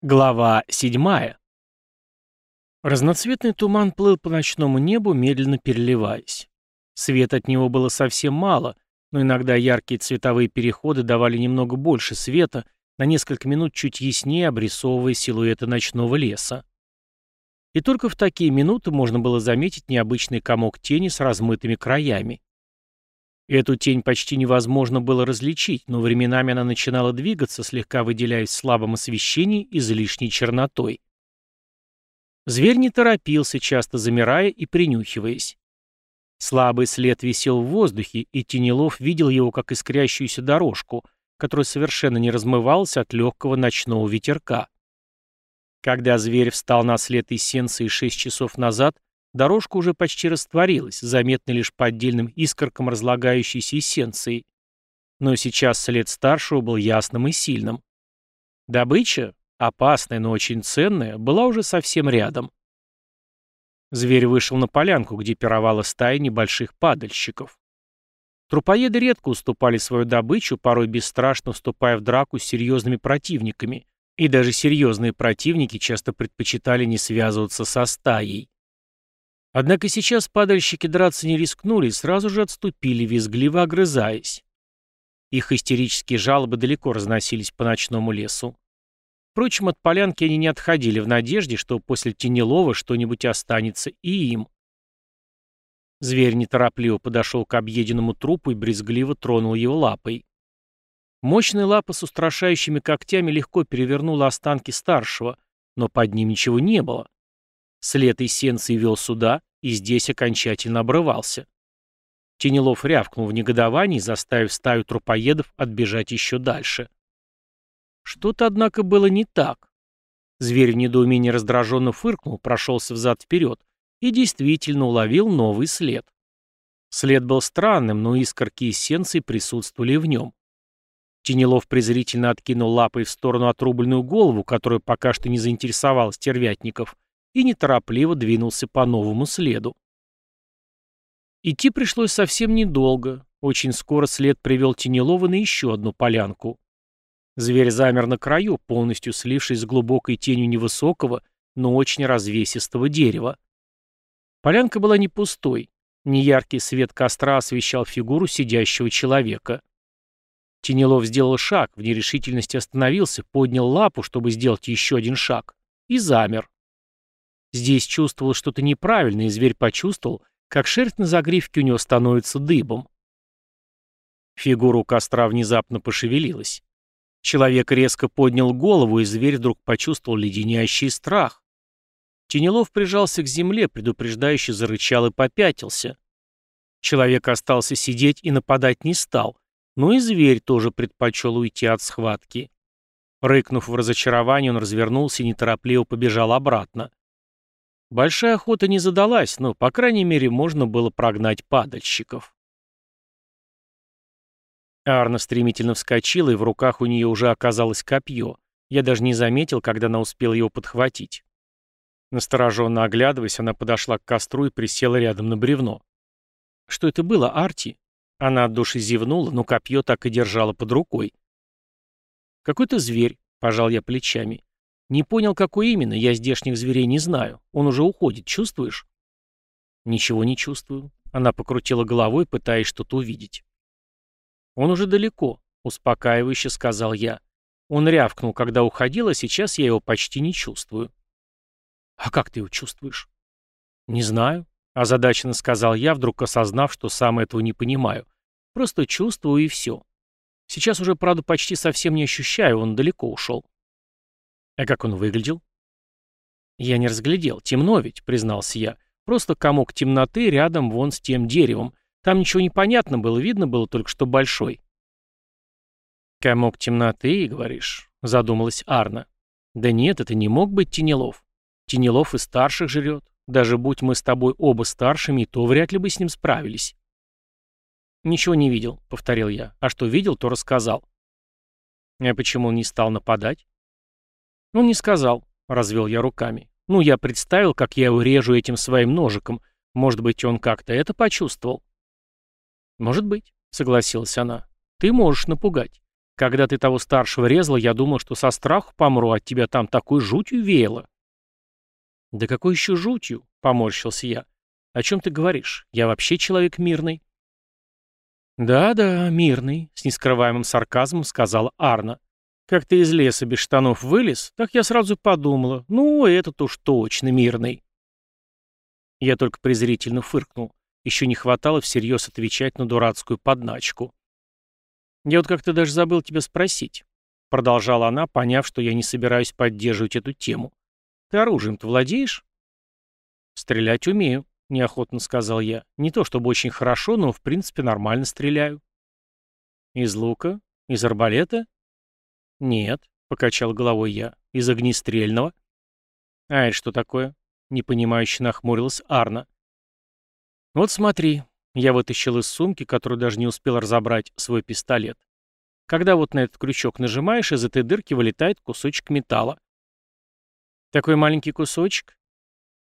Глава 7. Разноцветный туман плыл по ночному небу, медленно переливаясь. Свет от него было совсем мало, но иногда яркие цветовые переходы давали немного больше света, на несколько минут чуть яснее обрисовывая силуэты ночного леса. И только в такие минуты можно было заметить необычный комок тени с размытыми краями. Эту тень почти невозможно было различить, но временами она начинала двигаться, слегка выделяясь в слабом освещении излишней чернотой. Зверь не торопился, часто замирая и принюхиваясь. Слабый след висел в воздухе, и Тенелов видел его как искрящуюся дорожку, которая совершенно не размывалась от легкого ночного ветерка. Когда зверь встал на след эссенции шесть часов назад, Дорожка уже почти растворилась, заметной лишь по отдельным искоркам разлагающейся эссенции. Но сейчас след старшего был ясным и сильным. Добыча, опасная, но очень ценная, была уже совсем рядом. Зверь вышел на полянку, где пировала стая небольших падальщиков. Трупоеды редко уступали свою добычу, порой бесстрашно вступая в драку с серьезными противниками, и даже серьезные противники часто предпочитали не связываться со стаей. Однако сейчас падальщики драться не рискнули и сразу же отступили, визгливо огрызаясь. Их истерические жалобы далеко разносились по ночному лесу. Впрочем, от полянки они не отходили в надежде, что после Тенелова что-нибудь останется и им. Зверь неторопливо подошел к объеденному трупу и брезгливо тронул его лапой. Мощная лапа с устрашающими когтями легко перевернула останки старшего, но под ним ничего не было. След эссенции вел сюда, и здесь окончательно обрывался. Тенелов рявкнул в негодовании, заставив стаю трупоедов отбежать еще дальше. Что-то, однако, было не так. Зверь в недоумении раздраженно фыркнул, прошелся взад-вперед и действительно уловил новый след. След был странным, но искорки эссенции присутствовали в нем. Тенелов презрительно откинул лапой в сторону отрубленную голову, которую пока что не заинтересовал стервятников, и неторопливо двинулся по новому следу. Идти пришлось совсем недолго. Очень скоро след привел Тенелова на еще одну полянку. Зверь замер на краю, полностью слившись с глубокой тенью невысокого, но очень развесистого дерева. Полянка была не пустой. Неяркий свет костра освещал фигуру сидящего человека. Тенелов сделал шаг, в нерешительности остановился, поднял лапу, чтобы сделать еще один шаг, и замер. Здесь чувствовал что-то неправильное, и зверь почувствовал, как шерсть на загривке у него становится дыбом. Фигура у костра внезапно пошевелилась. Человек резко поднял голову, и зверь вдруг почувствовал леденящий страх. Тенелов прижался к земле, предупреждающе зарычал и попятился. Человек остался сидеть и нападать не стал, но и зверь тоже предпочел уйти от схватки. Рыкнув в разочаровании, он развернулся и неторопливо побежал обратно. Большая охота не задалась, но, по крайней мере, можно было прогнать падальщиков. Арна стремительно вскочила, и в руках у нее уже оказалось копье. Я даже не заметил, когда она успела его подхватить. Настороженно оглядываясь, она подошла к костру и присела рядом на бревно. «Что это было, Арти?» Она от души зевнула, но копье так и держала под рукой. «Какой-то зверь», — пожал я плечами. «Не понял, какой именно, я здешних зверей не знаю. Он уже уходит, чувствуешь?» «Ничего не чувствую». Она покрутила головой, пытаясь что-то увидеть. «Он уже далеко», — успокаивающе сказал я. Он рявкнул, когда уходил, а сейчас я его почти не чувствую. «А как ты его чувствуешь?» «Не знаю», — озадаченно сказал я, вдруг осознав, что сам этого не понимаю. «Просто чувствую и все. Сейчас уже, правда, почти совсем не ощущаю, он далеко ушел». А как он выглядел? Я не разглядел. Темно ведь, признался я. Просто комок темноты рядом вон с тем деревом. Там ничего не понятно было, видно было только, что большой. «Комок темноты, говоришь?» — задумалась Арна. «Да нет, это не мог быть Тенелов. Тенелов и старших жрет. Даже будь мы с тобой оба старшими, то вряд ли бы с ним справились». «Ничего не видел», — повторил я. «А что видел, то рассказал». «А почему он не стал нападать?» «Он не сказал», — развел я руками. «Ну, я представил, как я его режу этим своим ножиком. Может быть, он как-то это почувствовал?» «Может быть», — согласилась она. «Ты можешь напугать. Когда ты того старшего резал, я думал, что со страху помру, от тебя там такой жутью веяло». «Да какой еще жутью?» — поморщился я. «О чем ты говоришь? Я вообще человек мирный». «Да-да, мирный», — с нескрываемым сарказмом сказала Арна. «Как ты из леса без штанов вылез, так я сразу подумала, ну, этот уж точно мирный». Я только презрительно фыркнул. Еще не хватало всерьез отвечать на дурацкую подначку. «Я вот как-то даже забыл тебя спросить», — продолжала она, поняв, что я не собираюсь поддерживать эту тему. «Ты оружием-то владеешь?» «Стрелять умею», — неохотно сказал я. «Не то чтобы очень хорошо, но в принципе нормально стреляю». «Из лука? Из арбалета?» «Нет», — покачал головой я. «Из огнестрельного?» «А это что такое?» — непонимающе нахмурилась Арна. «Вот смотри», — я вытащил из сумки, которую даже не успел разобрать, свой пистолет. Когда вот на этот крючок нажимаешь, из этой дырки вылетает кусочек металла. Такой маленький кусочек?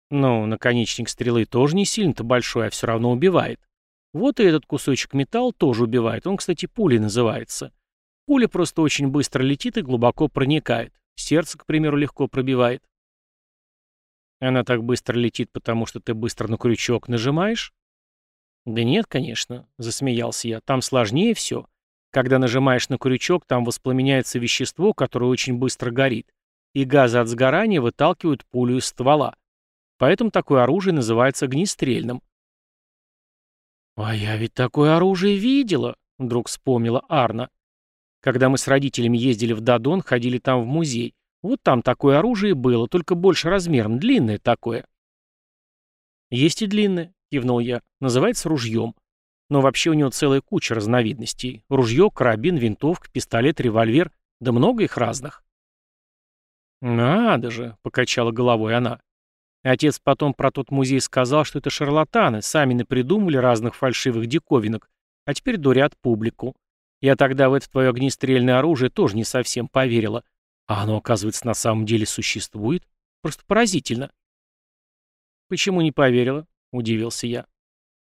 Ну, наконечник стрелы тоже не сильно-то большой, а все равно убивает. Вот и этот кусочек металла тоже убивает. Он, кстати, пулей называется. Пуля просто очень быстро летит и глубоко проникает. Сердце, к примеру, легко пробивает. Она так быстро летит, потому что ты быстро на крючок нажимаешь? Да нет, конечно, засмеялся я. Там сложнее все. Когда нажимаешь на крючок, там воспламеняется вещество, которое очень быстро горит, и газы от сгорания выталкивают пулю из ствола. Поэтому такое оружие называется огнестрельным. «А я ведь такое оружие видела», — вдруг вспомнила Арна. «Когда мы с родителями ездили в Дадон, ходили там в музей. Вот там такое оружие было, только больше размером, длинное такое». «Есть и длинное», — кивнул я. «Называется ружьем. Но вообще у него целая куча разновидностей. Ружье, карабин, винтовка, пистолет, револьвер, да много их разных». «Надо же», — покачала головой она. Отец потом про тот музей сказал, что это шарлатаны, сами напридумывали разных фальшивых диковинок, а теперь дурят публику. Я тогда в это твое огнестрельное оружие тоже не совсем поверила. А оно, оказывается, на самом деле существует? Просто поразительно. «Почему не поверила?» — удивился я.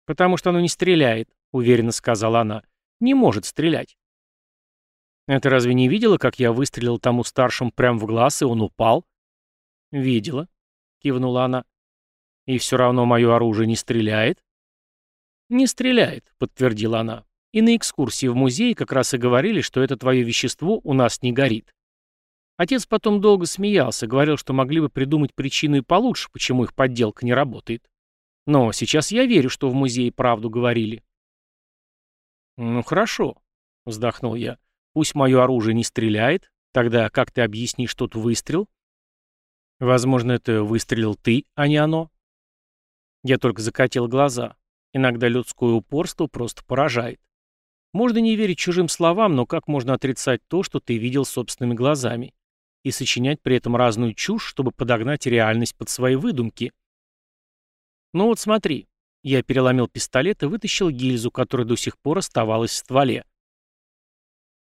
«Потому что оно не стреляет», — уверенно сказала она. «Не может стрелять». «Это разве не видела, как я выстрелил тому старшему прямо в глаз, и он упал?» «Видела», — кивнула она. «И все равно мое оружие не стреляет?» «Не стреляет», — подтвердила она. «И на экскурсии в музей как раз и говорили, что это твое вещество у нас не горит». Отец потом долго смеялся, говорил, что могли бы придумать причину и получше, почему их подделка не работает. Но сейчас я верю, что в музее правду говорили. «Ну хорошо», — вздохнул я. «Пусть мое оружие не стреляет, тогда как ты объяснишь тот выстрел?» Возможно, это выстрелил ты, а не оно. Я только закатил глаза. Иногда людское упорство просто поражает. Можно не верить чужим словам, но как можно отрицать то, что ты видел собственными глазами? И сочинять при этом разную чушь, чтобы подогнать реальность под свои выдумки? Ну вот смотри. Я переломил пистолет и вытащил гильзу, которая до сих пор оставалась в стволе.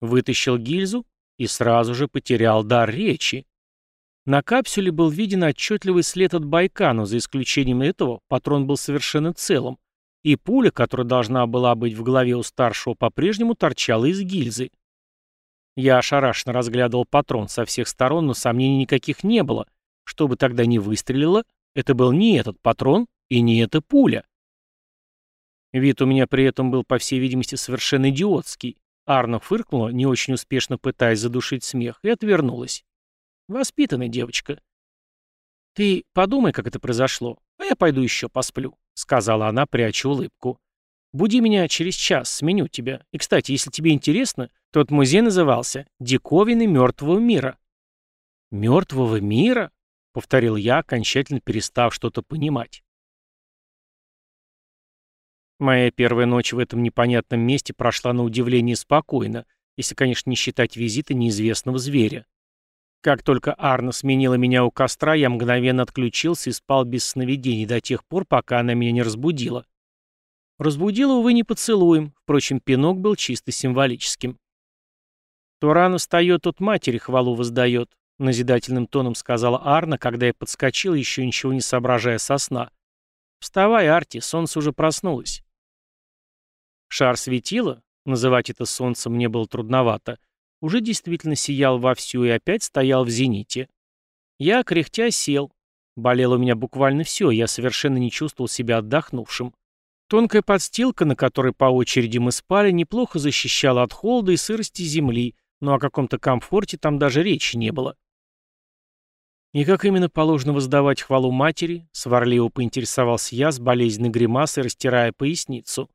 Вытащил гильзу и сразу же потерял дар речи. На капсуле был виден отчетливый след от байка, но за исключением этого патрон был совершенно целым, и пуля, которая должна была быть в голове у старшего, по-прежнему торчала из гильзы. Я ошарашенно разглядывал патрон со всех сторон, но сомнений никаких не было. Что бы тогда ни выстрелило, это был не этот патрон и не эта пуля. Вид у меня при этом был, по всей видимости, совершенно идиотский. Арна фыркнула, не очень успешно пытаясь задушить смех, и отвернулась. Воспитанная девочка. «Ты подумай, как это произошло, а я пойду еще посплю», — сказала она, пряча улыбку. «Буди меня через час, сменю тебя. И, кстати, если тебе интересно, тот музей назывался «Диковины мертвого мира». «Мертвого мира?» — повторил я, окончательно перестав что-то понимать. Моя первая ночь в этом непонятном месте прошла на удивление спокойно, если, конечно, не считать визита неизвестного зверя. Как только Арна сменила меня у костра, я мгновенно отключился и спал без сновидений до тех пор, пока она меня не разбудила. Разбудила, увы, не поцелуем, впрочем, пинок был чисто символическим. «То рано встает, тот матери хвалу воздает», — назидательным тоном сказала Арна, когда я подскочил, еще ничего не соображая со сна. «Вставай, Арти, солнце уже проснулось». Шар светило, называть это солнцем мне было трудновато, уже действительно сиял вовсю и опять стоял в зените. Я, кряхтя, сел. Болело у меня буквально все, я совершенно не чувствовал себя отдохнувшим. Тонкая подстилка, на которой по очереди мы спали, неплохо защищала от холода и сырости земли, но о каком-то комфорте там даже речи не было. «И как именно положено воздавать хвалу матери?» — сварливо поинтересовался я с болезненной гримасой, растирая поясницу.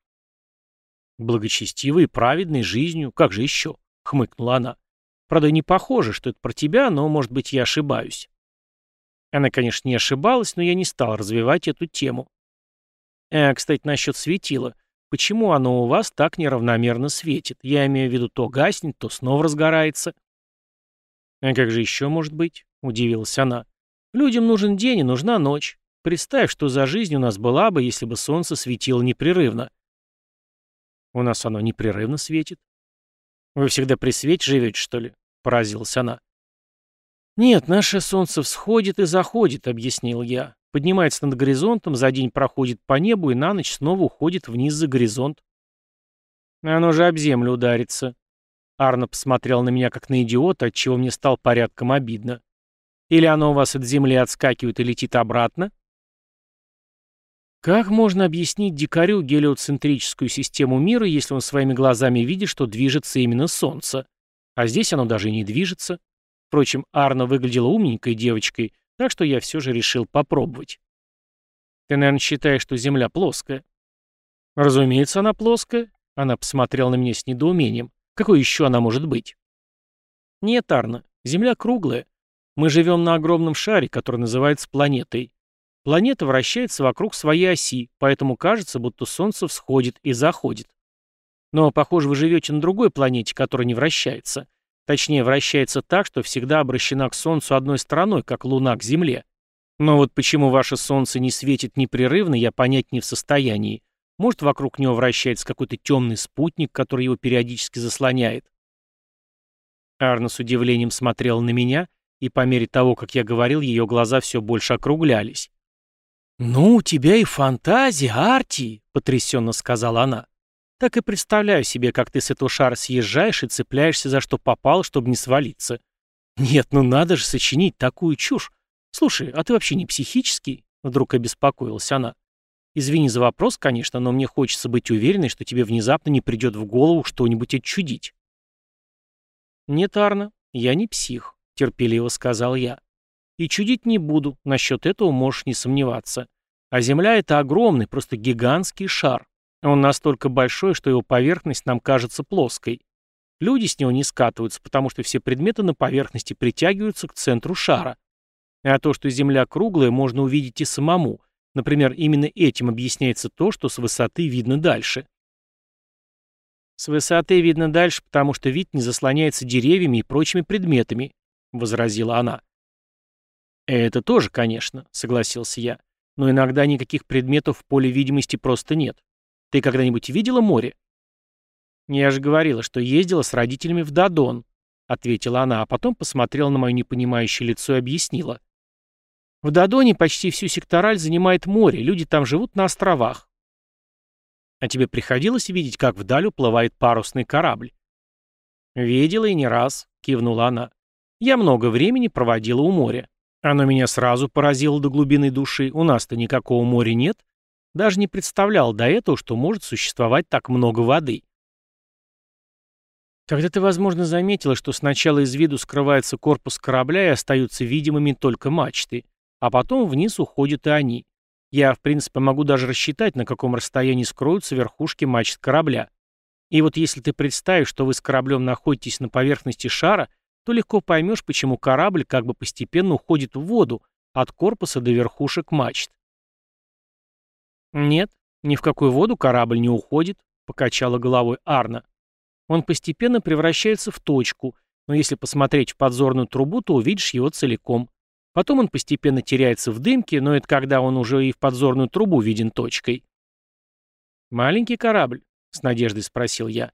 «Благочестивой и праведной жизнью, как же еще?» — хмыкнула она. «Правда, не похоже, что это про тебя, но, может быть, я ошибаюсь». Она, конечно, не ошибалась, но я не стал развивать эту тему. Э, кстати, насчет светила. Почему оно у вас так неравномерно светит? Я имею в виду, то гаснет, то снова разгорается. А как же еще может быть? Удивилась она. Людям нужен день и нужна ночь. Представь, что за жизнь у нас была бы, если бы солнце светило непрерывно. У нас оно непрерывно светит. Вы всегда при свете живете, что ли? Поразилась она. Нет, наше солнце всходит и заходит, объяснил я. Поднимается над горизонтом, за день проходит по небу и на ночь снова уходит вниз за горизонт. Оно же об землю ударится. Арно посмотрел на меня как на идиота, отчего мне стало порядком обидно. Или оно у вас от земли отскакивает и летит обратно? Как можно объяснить дикарю гелиоцентрическую систему мира, если он своими глазами видит, что движется именно Солнце? А здесь оно даже не движется. Впрочем, Арно выглядела умненькой девочкой, так что я все же решил попробовать. Ты, наверное, считаешь, что Земля плоская? Разумеется, она плоская. Она посмотрела на меня с недоумением. Какой еще она может быть? Нет, Арна, Земля круглая. Мы живем на огромном шаре, который называется планетой. Планета вращается вокруг своей оси, поэтому кажется, будто Солнце всходит и заходит. Но, похоже, вы живете на другой планете, которая не вращается. Точнее, вращается так, что всегда обращена к Солнцу одной стороной, как Луна к Земле. Но вот почему ваше Солнце не светит непрерывно, я понять не в состоянии. Может, вокруг него вращается какой-то темный спутник, который его периодически заслоняет. Арна с удивлением смотрела на меня, и по мере того, как я говорил, ее глаза все больше округлялись. «Ну, у тебя и фантазия, Арти!» — потрясенно сказала она. Так и представляю себе, как ты с этого шара съезжаешь и цепляешься за что попало, чтобы не свалиться. Нет, ну надо же сочинить такую чушь. Слушай, а ты вообще не психический? Вдруг обеспокоилась она. Извини за вопрос, конечно, но мне хочется быть уверенной, что тебе внезапно не придет в голову что-нибудь отчудить. Нет, Арна, я не псих, терпеливо сказал я. И чудить не буду, насчет этого можешь не сомневаться. А Земля — это огромный, просто гигантский шар. Он настолько большой, что его поверхность нам кажется плоской. Люди с него не скатываются, потому что все предметы на поверхности притягиваются к центру шара. А то, что Земля круглая, можно увидеть и самому. Например, именно этим объясняется то, что с высоты видно дальше. С высоты видно дальше, потому что вид не заслоняется деревьями и прочими предметами, возразила она. Это тоже, конечно, согласился я. Но иногда никаких предметов в поле видимости просто нет. Ты когда-нибудь видела море?» «Я же говорила, что ездила с родителями в Дадон», — ответила она, а потом посмотрела на мое непонимающее лицо и объяснила. «В Дадоне почти всю сектораль занимает море, люди там живут на островах». «А тебе приходилось видеть, как вдаль уплывает парусный корабль?» «Видела и не раз», — кивнула она. «Я много времени проводила у моря. Оно меня сразу поразило до глубины души. У нас-то никакого моря нет, даже не представлял до этого, что может существовать так много воды. Когда ты, возможно, заметила, что сначала из виду скрывается корпус корабля и остаются видимыми только мачты, а потом вниз уходят и они. Я, в принципе, могу даже рассчитать, на каком расстоянии скроются верхушки мачт корабля. И вот если ты представишь, что вы с кораблем находитесь на поверхности шара, то легко поймешь, почему корабль как бы постепенно уходит в воду, от корпуса до верхушек мачт. «Нет, ни в какую воду корабль не уходит», — покачала головой Арна. «Он постепенно превращается в точку, но если посмотреть в подзорную трубу, то увидишь его целиком. Потом он постепенно теряется в дымке, но это когда он уже и в подзорную трубу виден точкой». «Маленький корабль?» — с надеждой спросил я.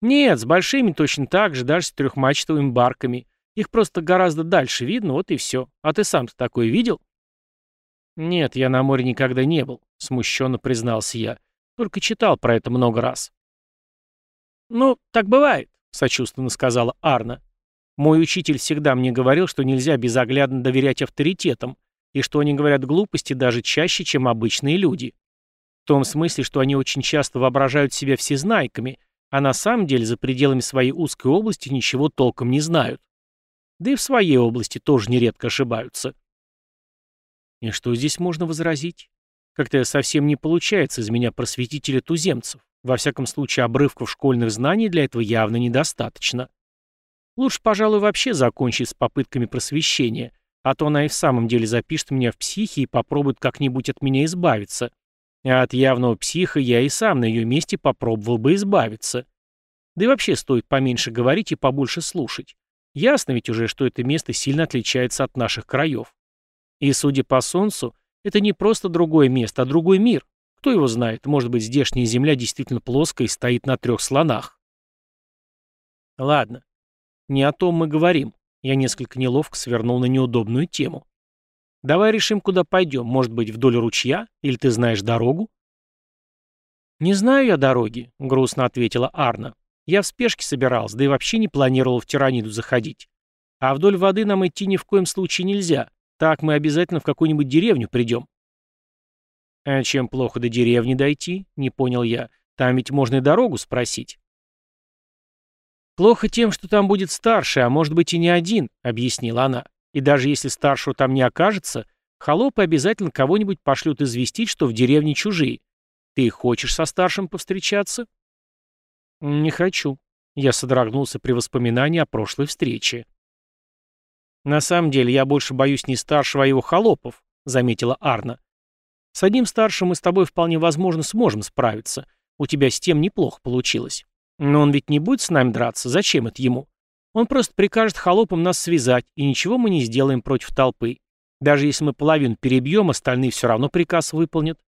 «Нет, с большими точно так же, даже с трехмачтовыми барками. Их просто гораздо дальше видно, вот и все. А ты сам-то такое видел?» «Нет, я на море никогда не был», — смущенно признался я. «Только читал про это много раз». «Ну, так бывает», — сочувственно сказала Арна. «Мой учитель всегда мне говорил, что нельзя безоглядно доверять авторитетам, и что они говорят глупости даже чаще, чем обычные люди. В том смысле, что они очень часто воображают себя всезнайками, а на самом деле за пределами своей узкой области ничего толком не знают. Да и в своей области тоже нередко ошибаются. И что здесь можно возразить? Как-то совсем не получается из меня просветителя туземцев. Во всяком случае, обрывков школьных знаний для этого явно недостаточно. Лучше, пожалуй, вообще закончить с попытками просвещения, а то она и в самом деле запишет меня в психи и попробует как-нибудь от меня избавиться. А от явного психа я и сам на ее месте попробовал бы избавиться. Да и вообще стоит поменьше говорить и побольше слушать. Ясно ведь уже, что это место сильно отличается от наших краев. И, судя по солнцу, это не просто другое место, а другой мир. Кто его знает, может быть, здешняя земля действительно плоская и стоит на трех слонах. Ладно, не о том мы говорим. Я несколько неловко свернул на неудобную тему. Давай решим, куда пойдем. Может быть, вдоль ручья? Или ты знаешь дорогу? Не знаю я дороги, грустно ответила Арна. Я в спешке собирался, да и вообще не планировал в тираниду заходить. А вдоль воды нам идти ни в коем случае нельзя. Так мы обязательно в какую-нибудь деревню придем. А чем плохо до деревни дойти? Не понял я. Там ведь можно и дорогу спросить. Плохо тем, что там будет старший, а может быть и не один, объяснила она. И даже если старшего там не окажется, холопы обязательно кого-нибудь пошлют известить, что в деревне чужие. Ты хочешь со старшим повстречаться? Не хочу. Я содрогнулся при воспоминании о прошлой встрече. «На самом деле я больше боюсь не старшего, а его холопов», — заметила Арна. «С одним старшим мы с тобой вполне возможно сможем справиться. У тебя с тем неплохо получилось. Но он ведь не будет с нами драться, зачем это ему? Он просто прикажет холопам нас связать, и ничего мы не сделаем против толпы. Даже если мы половину перебьем, остальные все равно приказ выполнят.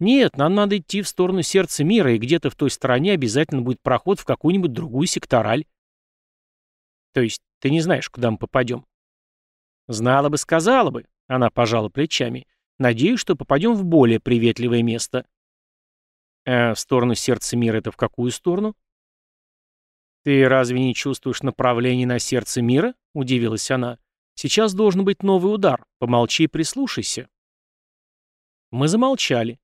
Нет, нам надо идти в сторону сердца мира, и где-то в той стороне обязательно будет проход в какую-нибудь другую сектораль. То есть ты не знаешь, куда мы попадем? «Знала бы, сказала бы», — она пожала плечами. «Надеюсь, что попадем в более приветливое место». «А в сторону сердца мира это в какую сторону?» «Ты разве не чувствуешь направление на сердце мира?» — удивилась она. «Сейчас должен быть новый удар. Помолчи и прислушайся». Мы замолчали.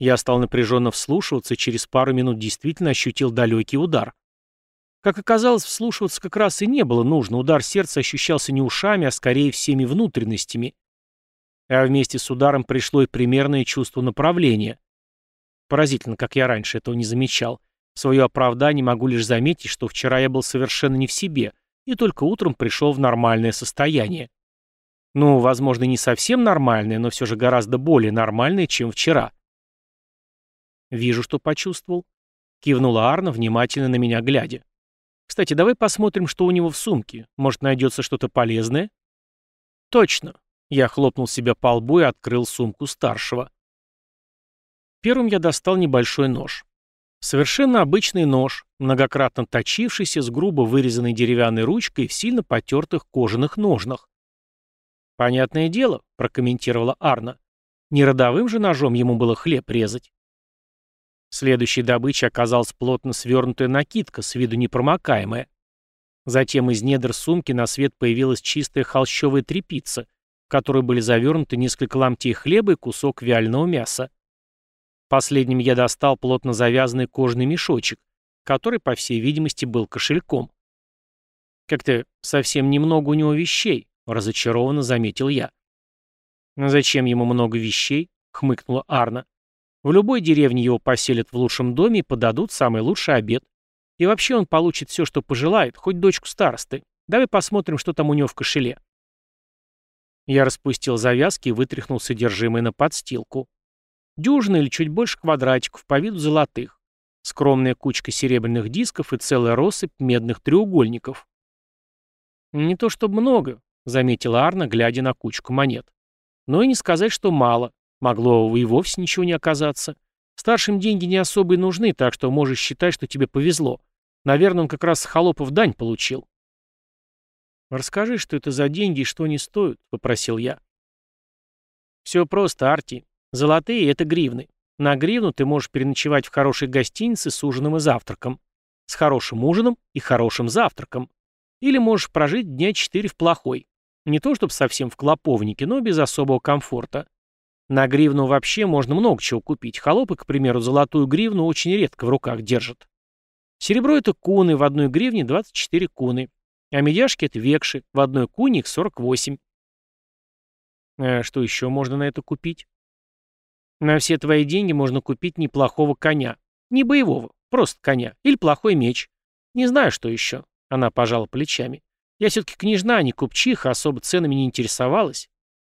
Я стал напряженно вслушиваться и через пару минут действительно ощутил далекий удар. Как оказалось, вслушиваться как раз и не было нужно, удар сердца ощущался не ушами, а скорее всеми внутренностями. А вместе с ударом пришло и примерное чувство направления. Поразительно, как я раньше этого не замечал. В свое оправдание могу лишь заметить, что вчера я был совершенно не в себе, и только утром пришел в нормальное состояние. Ну, возможно, не совсем нормальное, но все же гораздо более нормальное, чем вчера. «Вижу, что почувствовал», — кивнула Арна, внимательно на меня глядя. Кстати, давай посмотрим, что у него в сумке. Может, найдется что-то полезное? Точно. Я хлопнул себя по лбу и открыл сумку старшего. Первым я достал небольшой нож. Совершенно обычный нож, многократно точившийся с грубо вырезанной деревянной ручкой в сильно потертых кожаных ножнах. «Понятное дело», — прокомментировала Арна. «Не родовым же ножом ему было хлеб резать». Следующей добычей оказалась плотно свернутая накидка, с виду непромокаемая. Затем из недр сумки на свет появилась чистая холщовая тряпица, в которой были завернуты несколько ломтей хлеба и кусок вяленого мяса. Последним я достал плотно завязанный кожаный мешочек, который, по всей видимости, был кошельком. «Как-то совсем немного у него вещей», — разочарованно заметил я. «Зачем ему много вещей?» — хмыкнула Арна. В любой деревне его поселят в лучшем доме и подадут самый лучший обед. И вообще он получит все, что пожелает, хоть дочку старосты. Давай посмотрим, что там у него в кошеле. Я распустил завязки и вытряхнул содержимое на подстилку. Дюжина или чуть больше квадратиков по виду золотых. Скромная кучка серебряных дисков и целая россыпь медных треугольников. «Не то чтобы много», — заметила Арна, глядя на кучку монет. «Но и не сказать, что мало. Могло и вовсе ничего не оказаться. Старшим деньги не особо и нужны, так что можешь считать, что тебе повезло. Наверное, он как раз с холопов дань получил. «Расскажи, что это за деньги и что они стоят», — попросил я. «Все просто, Арти. Золотые — это гривны. На гривну ты можешь переночевать в хорошей гостинице с ужином и завтраком. с хорошим ужином и хорошим завтраком. Или можешь прожить дня четыре в плохой. Не то чтобы совсем в клоповнике, но без особого комфорта. На гривну вообще можно много чего купить. Холопы, к примеру, золотую гривну очень редко в руках держат. Серебро — это куны, в одной гривне 24 куны. А медяшки — это векши, в одной куне их 48. А что еще можно на это купить? На все твои деньги можно купить неплохого коня. Не боевого, просто коня. Или плохой меч. Не знаю, что еще. Она пожала плечами. Я все-таки княжна, а не купчиха, особо ценами не интересовалась.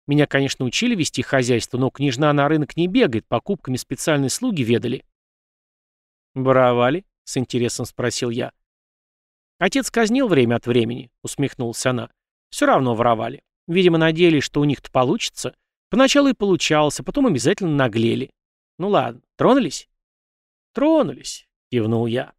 Меня, конечно, учили вести хозяйство, но княжна на рынок не бегает, покупками специальные слуги ведали. «Воровали?» — с интересом спросил я. «Отец казнил время от времени», — усмехнулась она. «Все равно воровали. Видимо, надеялись, что у них-то получится. Поначалу и получалось, а потом обязательно наглели. Ну ладно, тронулись?» «Тронулись», — кивнул я.